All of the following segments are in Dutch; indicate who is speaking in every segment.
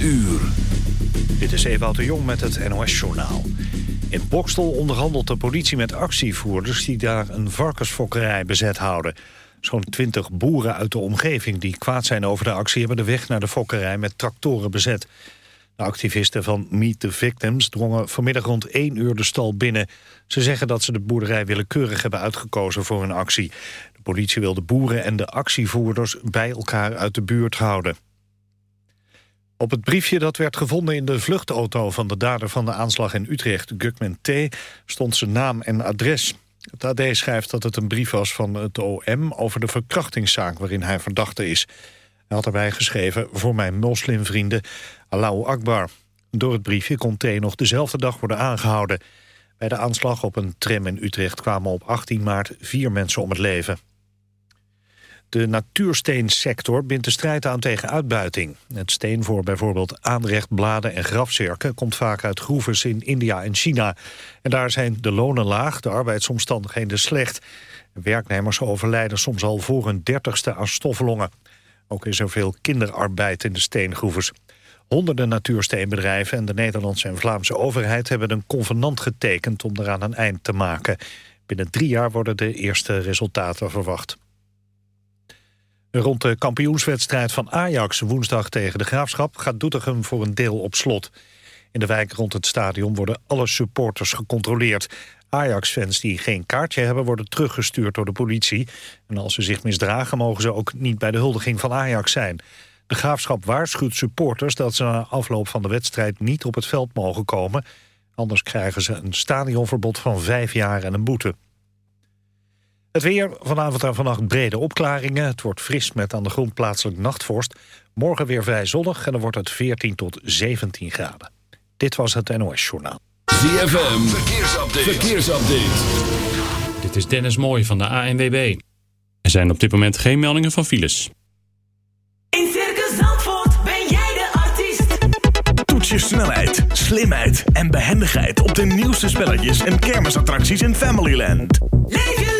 Speaker 1: uur.
Speaker 2: Dit is Ewout de Jong met het NOS-journaal. In Bokstel onderhandelt de politie met actievoerders... die daar een varkensfokkerij bezet houden. Zo'n twintig boeren uit de omgeving die kwaad zijn over de actie... hebben de weg naar de fokkerij met tractoren bezet. De activisten van Meet the Victims drongen vanmiddag rond 1 uur de stal binnen. Ze zeggen dat ze de boerderij willekeurig hebben uitgekozen voor hun actie. De politie wil de boeren en de actievoerders bij elkaar uit de buurt houden. Op het briefje dat werd gevonden in de vluchtauto van de dader van de aanslag in Utrecht, Gukman T., stond zijn naam en adres. Het AD schrijft dat het een brief was van het OM over de verkrachtingszaak waarin hij verdachte is. Hij had erbij geschreven voor mijn moslimvrienden Allahu Akbar. Door het briefje kon T nog dezelfde dag worden aangehouden. Bij de aanslag op een tram in Utrecht kwamen op 18 maart vier mensen om het leven. De natuursteensector bindt de strijd aan tegen uitbuiting. Het steen voor bijvoorbeeld aanrechtbladen en grafzerken... komt vaak uit groeves in India en China. En daar zijn de lonen laag, de arbeidsomstandigheden slecht. Werknemers overlijden soms al voor hun dertigste aan stoflongen. Ook is er veel kinderarbeid in de steengroeves. Honderden natuursteenbedrijven en de Nederlandse en Vlaamse overheid... hebben een convenant getekend om eraan een eind te maken. Binnen drie jaar worden de eerste resultaten verwacht. Rond de kampioenswedstrijd van Ajax woensdag tegen de Graafschap... gaat Doetinchem voor een deel op slot. In de wijk rond het stadion worden alle supporters gecontroleerd. Ajax-fans die geen kaartje hebben worden teruggestuurd door de politie. En als ze zich misdragen mogen ze ook niet bij de huldiging van Ajax zijn. De Graafschap waarschuwt supporters dat ze na afloop van de wedstrijd niet op het veld mogen komen. Anders krijgen ze een stadionverbod van vijf jaar en een boete. Het weer, vanavond en vannacht brede opklaringen. Het wordt fris met aan de grond plaatselijk nachtvorst. Morgen weer vrij zonnig en dan wordt het 14 tot 17 graden. Dit was het NOS Journaal.
Speaker 1: ZFM, verkeersupdate. verkeersupdate.
Speaker 3: Dit is Dennis Mooij van de ANWB. Er zijn op dit moment geen meldingen van files.
Speaker 4: In Circus Zandvoort ben jij de artiest.
Speaker 5: Toets je snelheid, slimheid en behendigheid... op de nieuwste spelletjes en kermisattracties in Familyland.
Speaker 4: Leef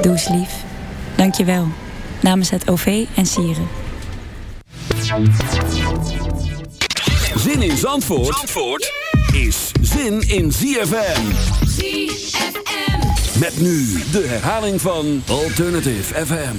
Speaker 6: Doe eens lief. Dank je wel. Namens het OV en Sieren.
Speaker 1: Zin in Zandvoort, Zandvoort is zin in ZFM.
Speaker 4: ZFM.
Speaker 1: Met nu de herhaling van Alternative FM.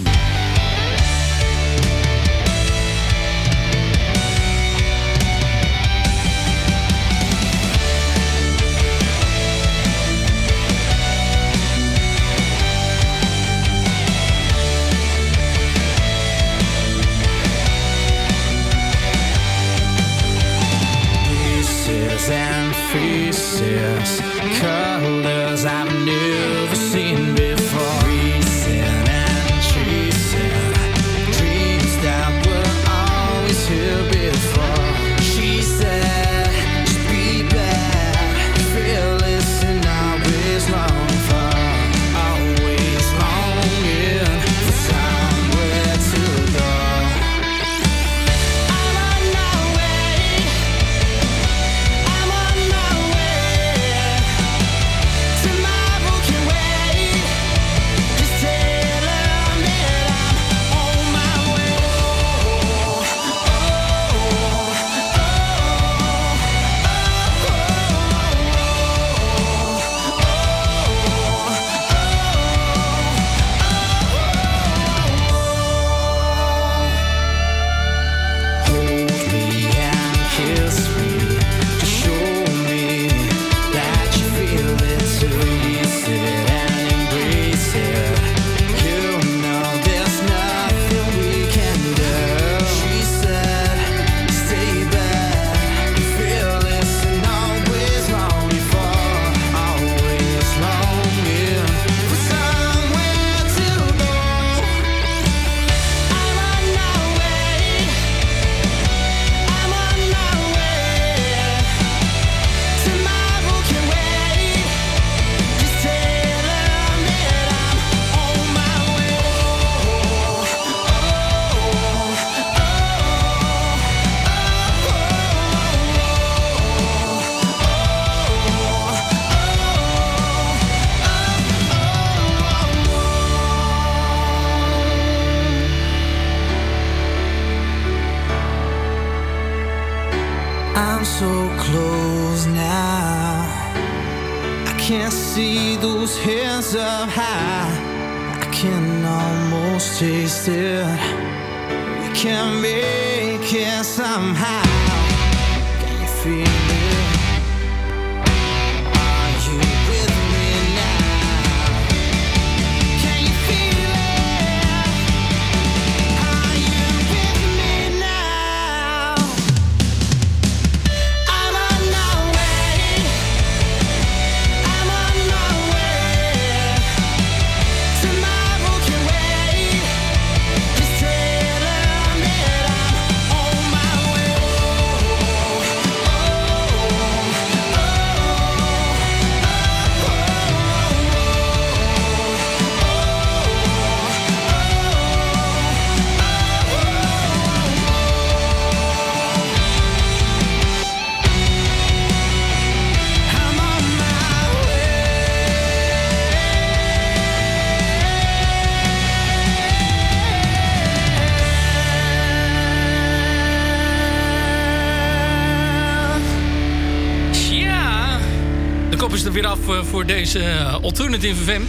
Speaker 7: Voor deze eh, Alternative FM.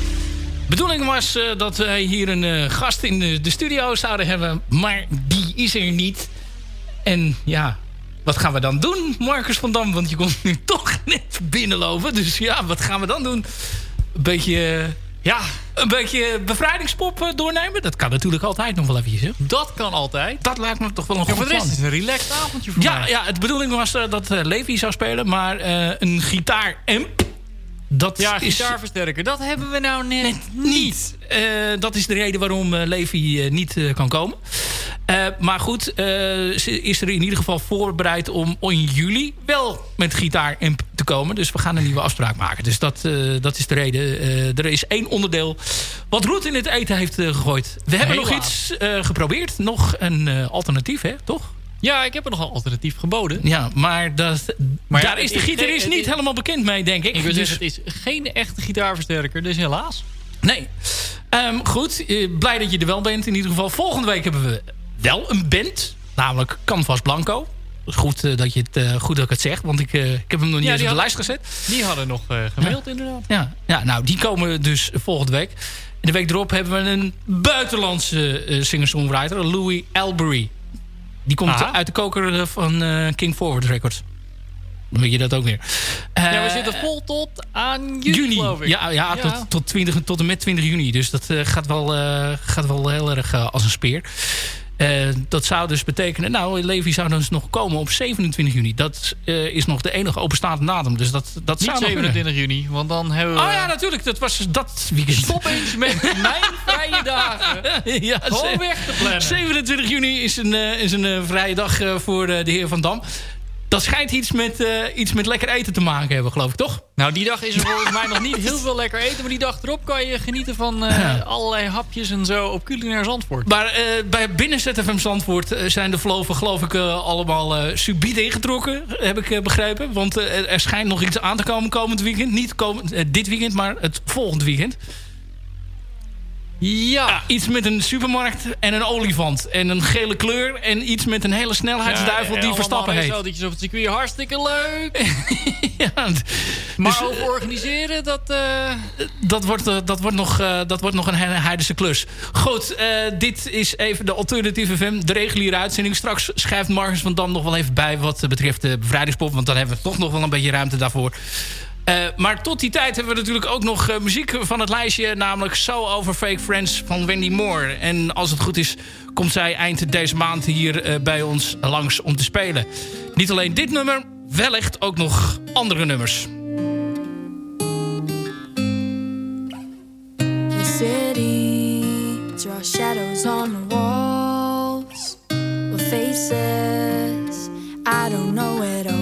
Speaker 7: bedoeling was eh, dat wij hier een eh, gast in de, de studio zouden hebben. Maar die is er niet. En ja, wat gaan we dan doen, Marcus van Dam? Want je komt nu toch net binnenlopen. Dus ja, wat gaan we dan doen? Een beetje... ja, een beetje bevrijdingspop doornemen. Dat kan natuurlijk altijd nog wel eventjes. Hè?
Speaker 8: Dat kan altijd.
Speaker 7: Dat lijkt me toch wel een
Speaker 8: Ja,
Speaker 7: goed
Speaker 8: voor de rest
Speaker 7: plan.
Speaker 8: is het een relaxed avondje voor
Speaker 7: Ja,
Speaker 8: mij.
Speaker 7: ja, het bedoeling was dat Levi zou spelen. Maar een gitaar-amp... Dat
Speaker 8: Ja,
Speaker 7: is
Speaker 8: gitaarversterker. Dat hebben we nou net,
Speaker 7: niet. Eh, dat is de reden waarom eh, Levi eh, niet kan komen. Maar goed, ze is er in ieder geval voorbereid om in juli wel met gitaar en te komen. Dus we gaan een nieuwe afspraak maken. Dus dat, dat is de reden. Er is één onderdeel wat Roet in het eten heeft gegooid. We hebben nog iets geprobeerd. Nog een alternatief, hè? Toch?
Speaker 8: Ja, ik heb er nog een alternatief geboden.
Speaker 7: Ja, maar, dat,
Speaker 8: Maar ja,
Speaker 7: daar is de gitarist niet
Speaker 8: is-
Speaker 7: helemaal bekend mee, denk ik.
Speaker 8: Ik
Speaker 7: Dus-
Speaker 8: zeggen, het is geen echte gitaarversterker, dus helaas.
Speaker 7: Nee. Ehm, goed, eh, blij dat je er wel bent in ieder geval. Volgende week hebben we wel een band. Namelijk Canvas Blanco. Goed, eh, dat, je het, eh, goed dat ik het zeg. Want ik, ik heb hem nog niet
Speaker 8: Ja,
Speaker 7: eens op de lijst gezet.
Speaker 8: Die hadden nog gemaild inderdaad.
Speaker 7: Ja, ja, nou, die komen dus volgende week. En de week erop hebben we een buitenlandse singer-songwriter. Louis Albury. Die komt
Speaker 8: Aha.
Speaker 7: uit de koker eh, van eh, King Forward Records. Dan weet je dat ook weer.
Speaker 8: ja, we
Speaker 7: Eh,
Speaker 8: zitten vol tot aan juni,
Speaker 7: juni.
Speaker 8: geloof ik.
Speaker 7: Ja, ja, Tot, tot, 20, tot en met 20 juni. Dus dat gaat, wel, gaat wel heel erg als een speer. Eh, dat zou dus betekenen... Nou, Levi zou dus nog komen op 27 juni. Dat eh, is nog de enige openstaande datum. Dus dat, dat
Speaker 8: Niet
Speaker 7: zou nog kunnen.
Speaker 8: 27 juni, want dan hebben we...
Speaker 7: Oh ja, natuurlijk. Dat was dat weekend.
Speaker 8: Stop eens met mijn vrije dagen.
Speaker 7: ja,
Speaker 8: Gewoon weg te plannen.
Speaker 7: 27 juni is een, eh, is een vrije dag voor de heer Van Dam. Dat schijnt iets met, eh, iets met lekker eten te maken hebben, geloof ik, toch?
Speaker 8: Nou, die dag is er volgens mij nog niet heel veel lekker eten. Maar die dag erop kan je genieten van eh, allerlei hapjes en zo op culinair Zandvoort.
Speaker 7: Maar eh, bij binnen ZFM Zandvoort zijn de verloven geloof ik allemaal eh subiet ingetrokken. Heb ik begrepen. Want er- schijnt nog iets aan te komen komend weekend. Niet komend, dit weekend, maar het volgende weekend.
Speaker 8: Ja.
Speaker 7: Iets met een supermarkt en een olifant. En een gele kleur. En iets met een hele snelheidsduivel die Verstappen heet.
Speaker 8: autootjes op het circuit, hartstikke leuk.
Speaker 7: Ja,
Speaker 8: Maar
Speaker 7: dus,
Speaker 8: over organiseren, dat... eh,
Speaker 7: dat, wordt, eh, dat, wordt nog, eh, dat wordt nog een he- heidense klus. Goed, eh, dit is even de alternatieve FM. De reguliere uitzending. Straks schrijft Marcus van Dam nog wel even bij... wat betreft de bevrijdingspop. Want dan hebben we toch nog wel een beetje ruimte daarvoor. Eh, maar tot die tijd hebben we natuurlijk ook nog eh, muziek van het lijstje. Namelijk So Over Fake Friends van Wendy Moore. En als het goed is, komt zij eind deze maand hier eh, bij ons langs om te spelen. Niet alleen dit nummer, wellicht ook nog andere nummers.
Speaker 9: Shadows on the walls with faces I don't know at all.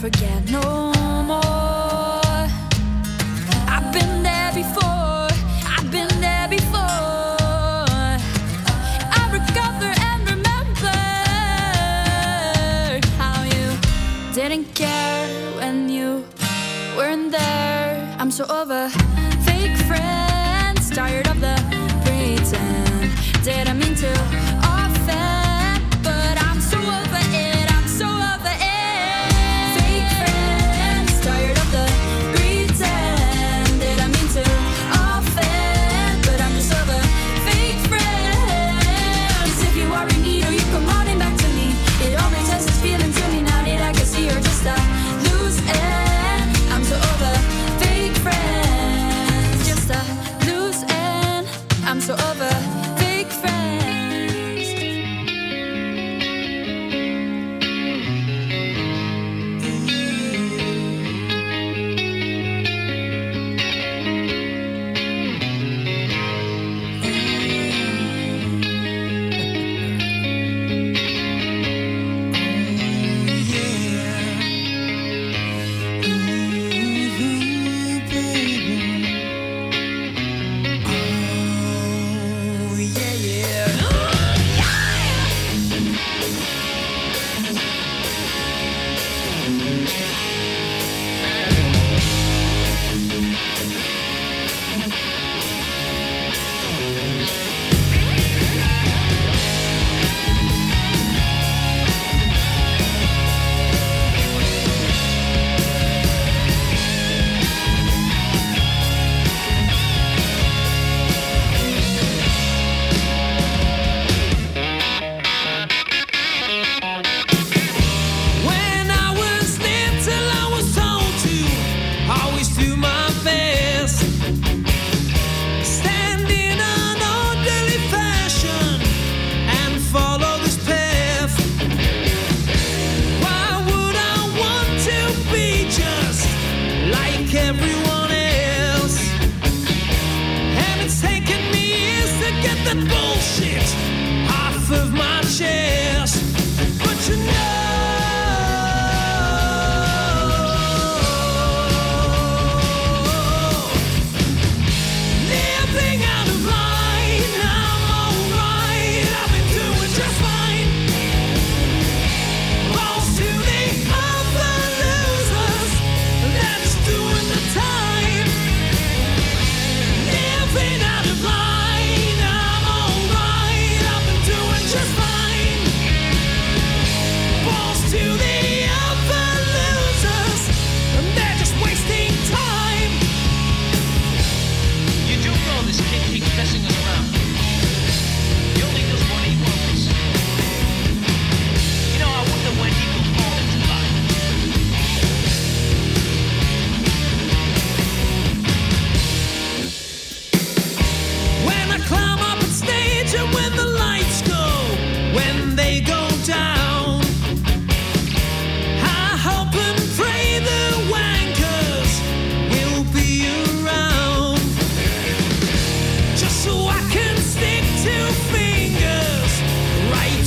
Speaker 10: forget no more.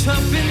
Speaker 10: up
Speaker 7: in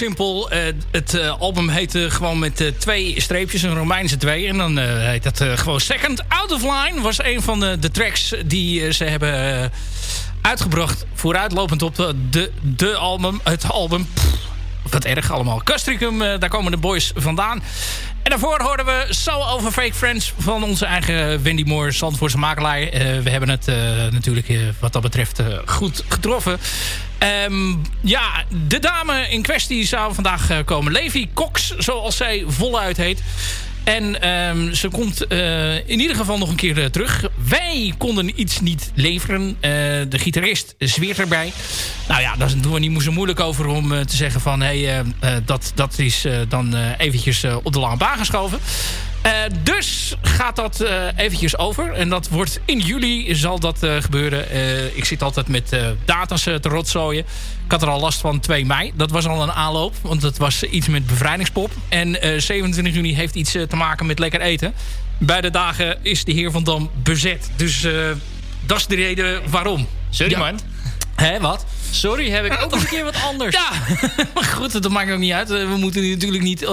Speaker 7: simpel. eh, het eh, album heet eh, gewoon met eh, twee streepjes, een Romeinse twee. En dan heet dat gewoon Second Out of Line. Was een van de, de tracks die ze hebben uitgebracht. Vooruitlopend op de, de, album. Het album. Pff, wat erg allemaal. Castricum, daar komen de boys vandaan. En daarvoor hoorden we So Over Fake Friends van onze eigen Wendy Moore, Zandvoortse makelaar. We hebben het natuurlijk wat dat betreft goed getroffen. Ehm, ja, de dame in kwestie zou vandaag eh, komen. Levi Cox, zoals zij voluit heet. En ehm, ze komt eh, in ieder geval nog een keer eh, terug. Wij konden iets niet leveren. De gitarist zweert erbij. Nou ja, daar doen we niet zo moeilijk over om te zeggen van... Hey, eh, eh, dat, dat is dan eventjes op de lange baan geschoven. Eh, dus gaat dat eh, eventjes over. En dat wordt in juli zal dat eh, gebeuren. Ik zit altijd met data's te rotzooien. Ik had er al last van 2 mei. Dat was al een aanloop. Want dat was iets met bevrijdingspop. En eh, 27 juni heeft iets te maken met lekker eten. Beide dagen is de heer Van Dam bezet. Dus dat is de reden waarom.
Speaker 8: Sorry
Speaker 7: Ja.
Speaker 8: man.
Speaker 7: Hé, wat?
Speaker 8: Sorry, heb ik ook nog een keer wat anders.
Speaker 7: Ja, maar goed, dat maakt ook niet uit. We moeten natuurlijk niet... eh,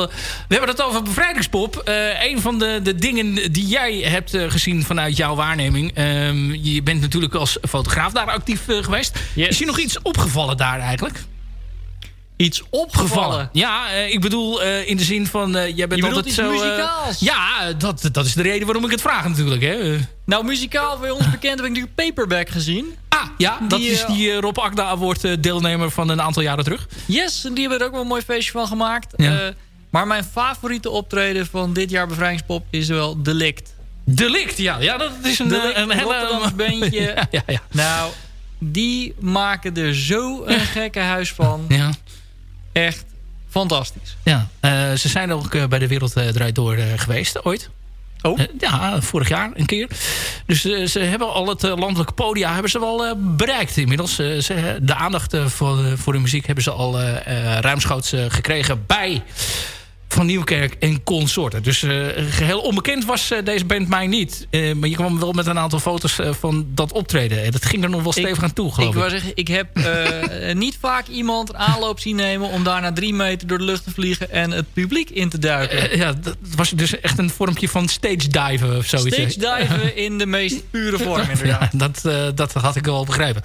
Speaker 7: we hebben het over bevrijdingspop. Eh een van de, de dingen die jij hebt eh, gezien vanuit jouw waarneming. Ehm, je bent natuurlijk als fotograaf daar actief geweest. Is je nog iets opgevallen daar eigenlijk?
Speaker 8: Iets opgevallen?
Speaker 7: Ja, eh, ik bedoel eh, in de zin van... eh, jij bent altijd zo...
Speaker 8: muzikaals?
Speaker 7: ja, dat, dat is de reden waarom ik het vraag natuurlijk. Hè.
Speaker 8: Nou, muzikaal bij ons bekend heb ik natuurlijk Paperback gezien.
Speaker 7: Ah, ja, dat
Speaker 8: Die,
Speaker 7: is die Rob Akda Award deelnemer van een aantal jaren terug.
Speaker 8: Yes, en die hebben er ook wel een mooi feestje van gemaakt.
Speaker 7: Ja.
Speaker 8: Maar mijn favoriete optreden van dit jaar Bevrijdingspop is wel Delict.
Speaker 7: Delict, ja. Ja, dat is een,
Speaker 8: Delict,
Speaker 7: een
Speaker 8: een
Speaker 7: hele...
Speaker 8: Bandje.
Speaker 7: ja, ja, ja.
Speaker 8: Nou, die maken er zo een gekke huis van.
Speaker 7: Ja.
Speaker 8: Echt fantastisch.
Speaker 7: Ja, eh, ze zijn ook eh, bij de Wereld eh, Draait Door geweest, ooit.
Speaker 8: Oh?
Speaker 7: ja, vorig jaar een keer. Dus ze hebben al het landelijke podia hebben ze wel bereikt inmiddels. Ze, de aandacht voor, voor de muziek hebben ze al ruimschoots gekregen bij Van Nieuwkerk en consorten. Dus eh, geheel onbekend was eh, deze band mij niet. Eh, maar je kwam wel met een aantal foto's van dat optreden. En dat ging er nog wel stevig aan toe, geloof
Speaker 8: ik.
Speaker 7: ik.
Speaker 8: wou zeggen, ik heb niet vaak iemand aanloop zien nemen... om daarna drie meter door de lucht te vliegen en het publiek in te duiken.
Speaker 7: Ja, dat was dus echt een vormpje van stage diven of zoiets.
Speaker 8: Stage diven in de meest pure vorm, inderdaad.
Speaker 7: Ja, dat, dat had ik wel begrepen.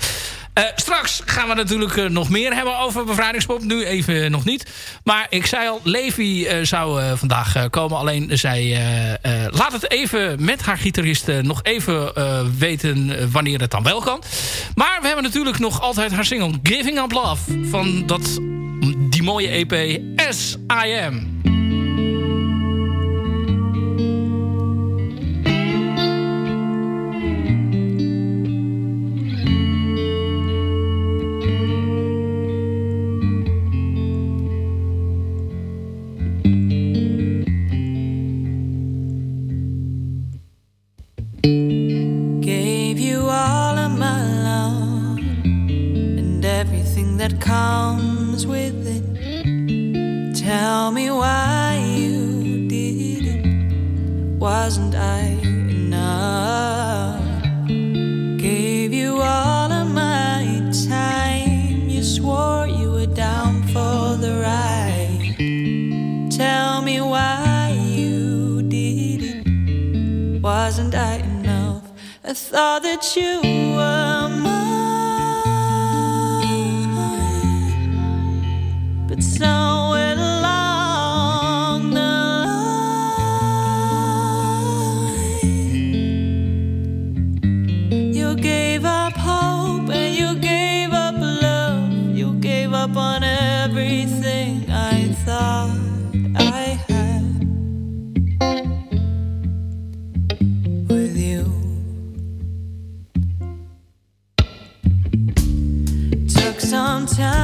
Speaker 7: Eh, straks gaan we natuurlijk eh, nog meer hebben over bevrijdingspop. Nu even nog niet. Maar ik zei al, Levi eh, zou eh, vandaag eh, komen. Alleen zij eh, eh, laat het even met haar gitarist eh, nog even eh, weten eh, wanneer het dan wel kan. Maar we hebben natuurlijk nog altijd haar single Giving Up Love. Van dat, die mooie EP As I.
Speaker 9: I thought that you
Speaker 11: time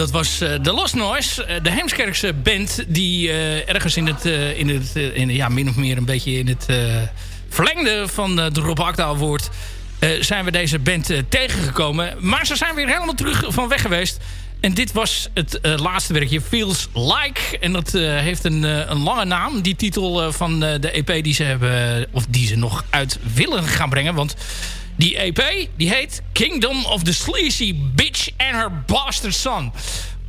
Speaker 7: dat was eh, de Lost Noise. eh, de Heemskerkse band die eh, ergens in het, in het in, ja, min of meer een beetje in het verlengde van de Rob Award... eh, zijn we deze band tegengekomen. Maar ze zijn weer helemaal terug van weg geweest. En dit was het laatste werkje, Feels Like. En dat heeft een, een lange naam, die titel van de EP die ze hebben... of die ze nog uit willen gaan brengen. Want die EP, die heet Kingdom of the Sleazy Bitch and Her Bastard Son.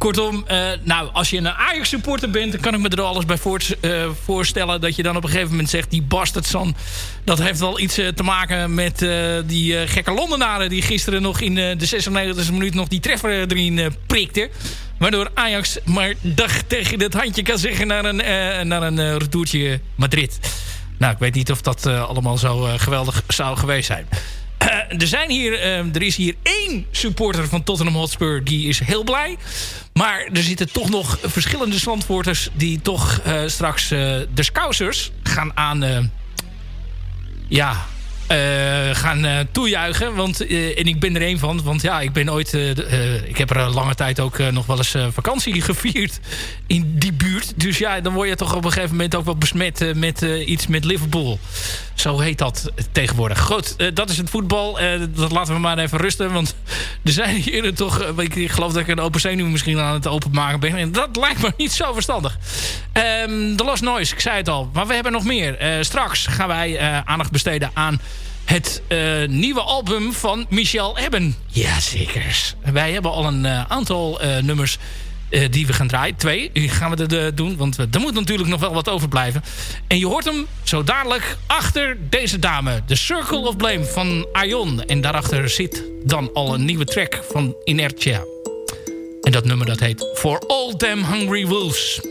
Speaker 7: Kortom, eh, nou, als je een Ajax supporter bent... dan kan ik me er alles bij eh, voorstellen... dat je dan op een gegeven moment zegt... die bastard son, dat heeft wel iets eh, te maken met die gekke Londenaren... die gisteren nog in de 96e minuut nog die treffer erin prikte. Waardoor Ajax maar dag tegen het handje kan zeggen... naar een, naar een retourtje Madrid. Nou, ik weet niet of dat allemaal zo geweldig zou geweest zijn. Er, zijn hier, eh, er is hier één supporter van Tottenham Hotspur die is heel blij. Maar er zitten toch nog verschillende Zandvoorters... die toch eh, straks eh, de Scousers gaan aan... eh, ja, gaan toejuichen. Want, en ik ben er één van. Want ja, ik ben ooit... ik heb er lange tijd ook nog wel eens vakantie gevierd in die buurt. Dus ja, dan word je toch op een gegeven moment ook wel besmet met iets met Liverpool. Zo heet dat tegenwoordig. Goed, eh, dat is het voetbal. Eh, dat laten we maar even rusten. Want er zijn hier toch... eh, ik, ik geloof dat ik een open zenuw misschien aan het openmaken ben. En dat lijkt me niet zo verstandig. Ehm The Lost Noise, ik zei het al. Maar we hebben nog meer. Straks gaan wij aandacht besteden aan het nieuwe album van Michel Ebben. Jazeker. Wij hebben al een aantal nummers die we gaan draaien. Twee die gaan we er eh, doen, want we- er moet natuurlijk nog wel wat overblijven. En je hoort hem zo dadelijk achter deze dame. The Circle of Blame van Aion. En daarachter zit dan al een nieuwe track van Inertia. En dat nummer dat heet For All Them Hungry Wolves.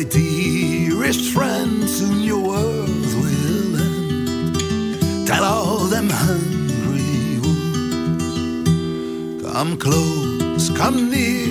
Speaker 9: my dearest friends,
Speaker 10: in your world will end. Tell all them hungry, ooh. come close, come near.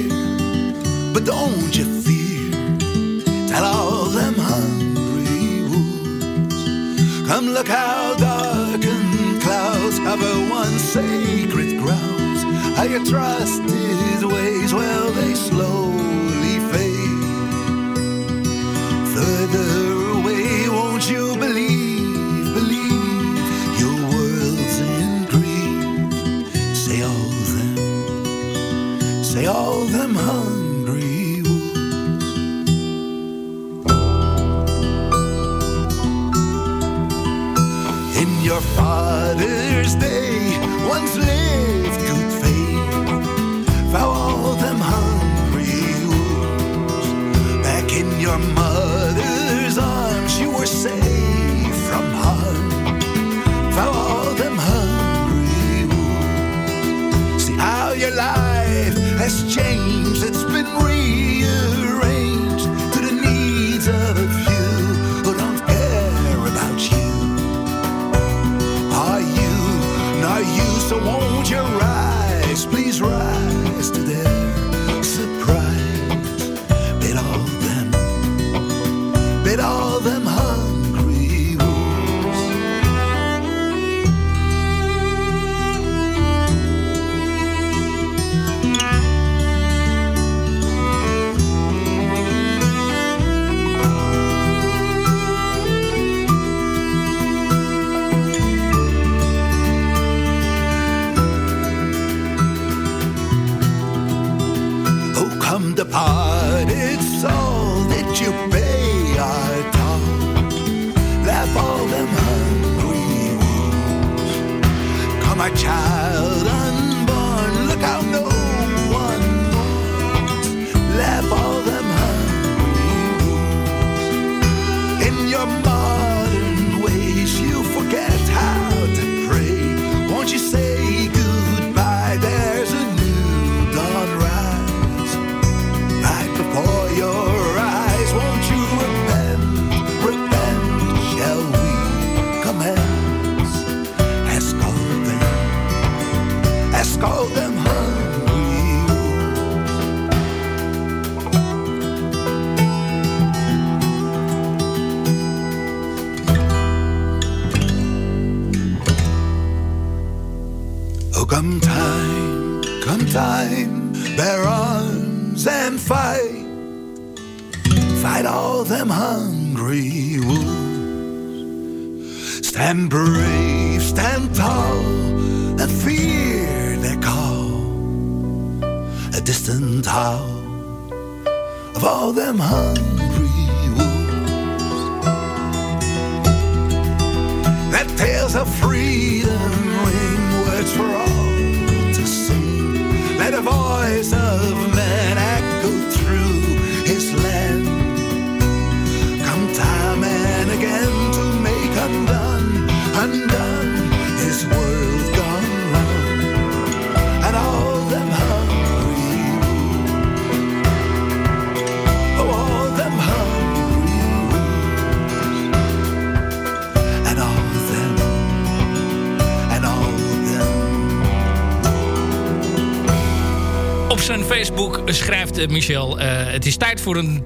Speaker 7: Facebook schrijft eh, Michel... eh, het is tijd voor een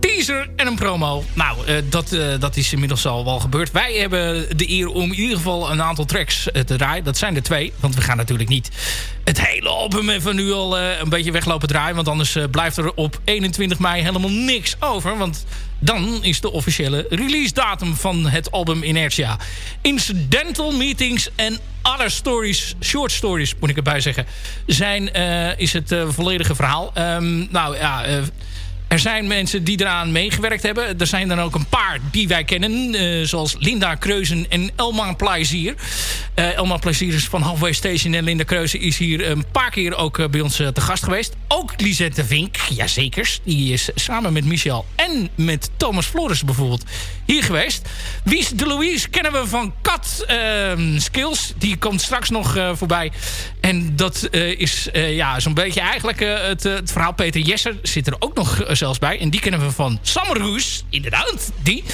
Speaker 7: teaser en een promo. Nou, eh, dat, dat is inmiddels al wel gebeurd. Wij hebben de eer om in ieder geval een aantal tracks te draaien. Dat zijn er twee, want we gaan natuurlijk niet het hele album even nu al eh, een beetje weglopen draaien. Want anders eh, blijft er op 21 mei helemaal niks over. Want dan is de officiële release datum van het album Inertia. Incidental meetings en other stories, short stories moet ik erbij zeggen, zijn, eh, is het volledige verhaal. Ehm, nou ja, er zijn mensen die eraan meegewerkt hebben. Er zijn dan ook een paar die wij kennen. eh, zoals Linda Kreuzen en Elma Plezier. Eh, Elma Plezier is van Halfway Station. En Linda Kreuzen is hier een paar keer ook eh, bij ons te gast geweest. Ook Lisette Vink, jazekers. Die is samen met Michel en met Thomas Flores bijvoorbeeld hier geweest. Wies de Louise kennen we van Cat ehm, Skills. Die komt straks nog voorbij.
Speaker 11: En dat is ja, zo'n beetje eigenlijk het, het verhaal. Peter Jesser zit er ook nog zelfs bij. En die kennen we van Summerhoes. Inderdaad, die.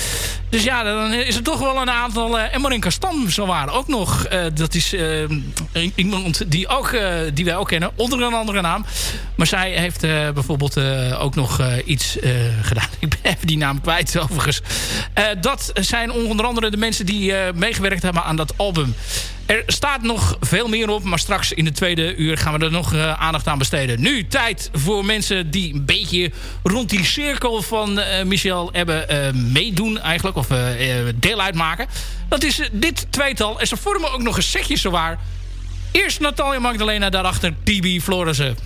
Speaker 11: Dus ja, dan is er toch wel een aantal... eh, en Marinka Stam zo waren ook nog. eh, dat is eh, iemand die, ook, die wij ook kennen. Onder een andere naam. Maar zij heeft bijvoorbeeld ook nog iets gedaan. Ik ben even die naam kwijt overigens. Dat zijn onder andere de mensen die meegewerkt hebben aan dat album. Er staat nog veel meer op, maar straks in de tweede uur gaan we er nog eh, aandacht aan besteden. Nu tijd voor mensen die een beetje rond die cirkel van eh, Michel hebben eh, meedoen eigenlijk, of deel uitmaken. Dat is dit tweetal en ze vormen ook nog een setje zowaar. Eerst Natalia Magdalena, daarachter TB Florissen.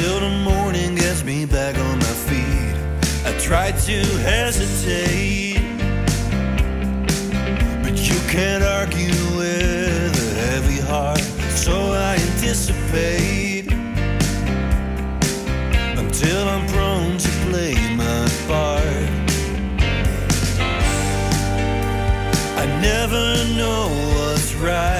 Speaker 10: Until the morning gets me back on my feet. I try to hesitate, but you can't argue with a heavy heart, so I anticipate until I'm prone to play my part. I never know what's right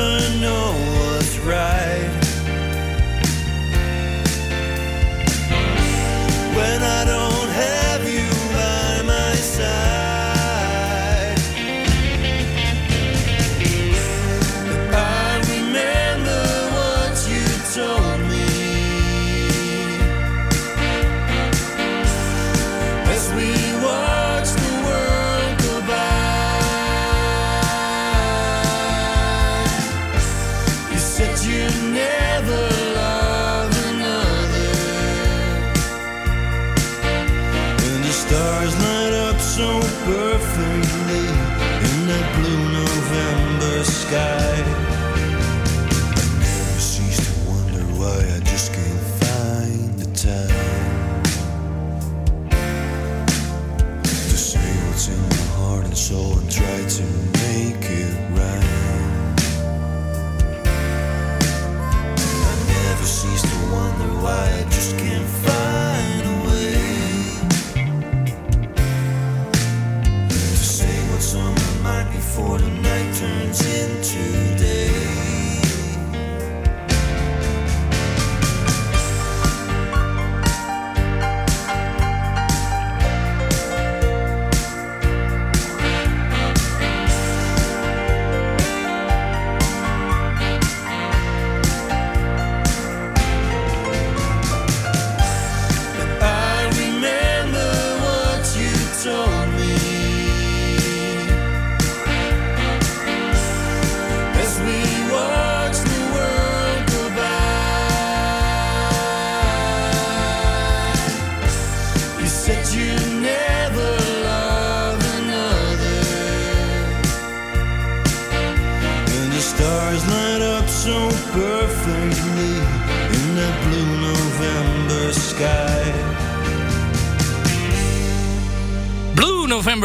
Speaker 10: never know what's right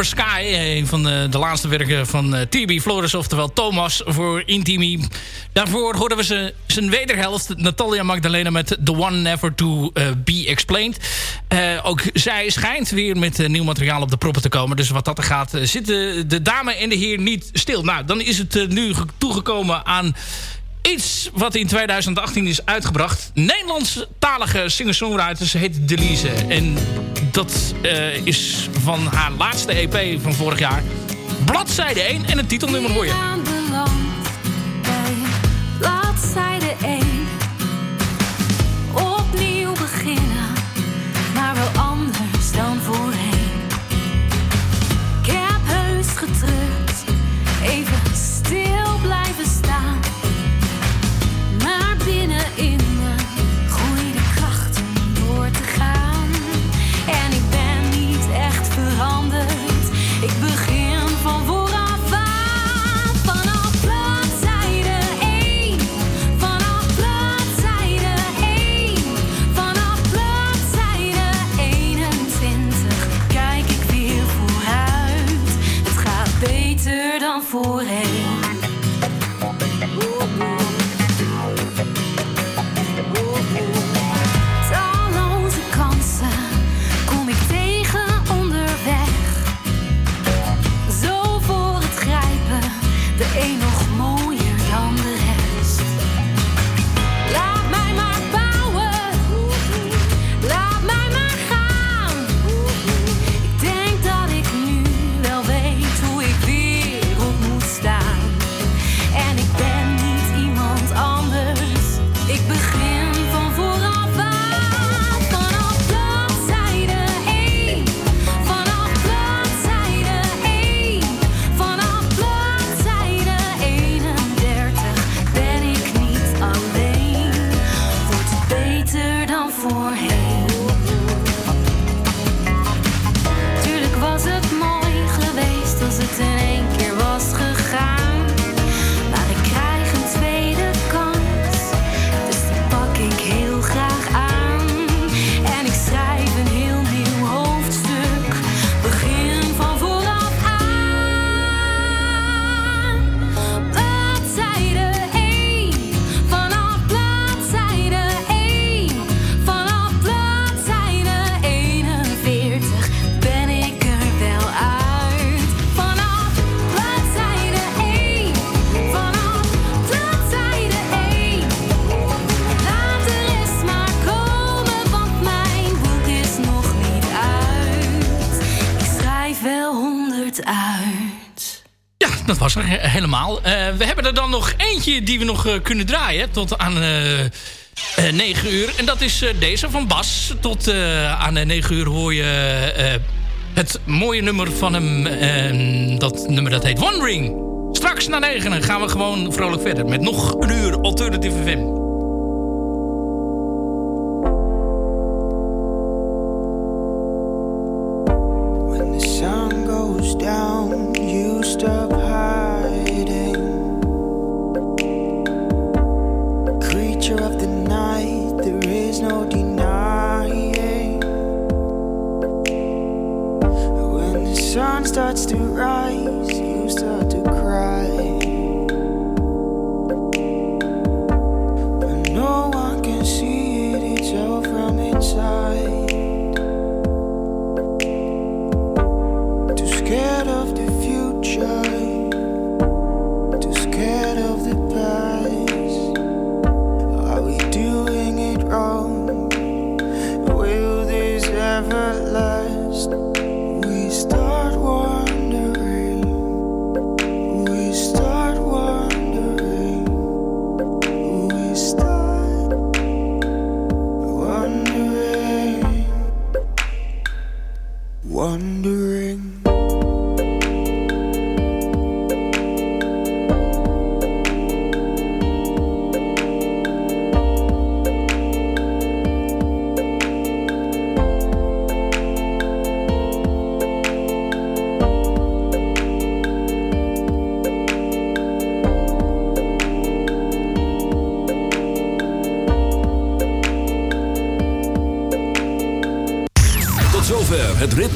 Speaker 10: Sky,
Speaker 7: een van de, de laatste werken van eh, TB Flores, oftewel Thomas voor Intimi. Daarvoor hoorden we ze, zijn wederhelft, Natalia Magdalena met The One Never To eh, Be Explained. Eh, ook zij schijnt weer met eh, nieuw materiaal op de proppen te komen. Dus wat dat er gaat, eh, zitten de dame en de heer niet stil. Nou, dan is het eh, nu ge- toegekomen aan iets wat in 2018 is uitgebracht. Nederlandstalige singer-songwriter, ze heet Delise. En dat eh, is van haar laatste EP van vorig jaar. Bladzijde 1 en een titelnummer hoor je.
Speaker 12: voor dat was er he- helemaal. Eh, we hebben er dan nog eentje die we nog eh, kunnen draaien. Tot aan eh eh, 9 uur. En dat is deze van Bas. Tot aan eh, 9 uur hoor je het mooie nummer van hem. dat nummer dat heet Wandering. Straks na 9 gaan we gewoon vrolijk verder. Met nog een uur Alternative FM.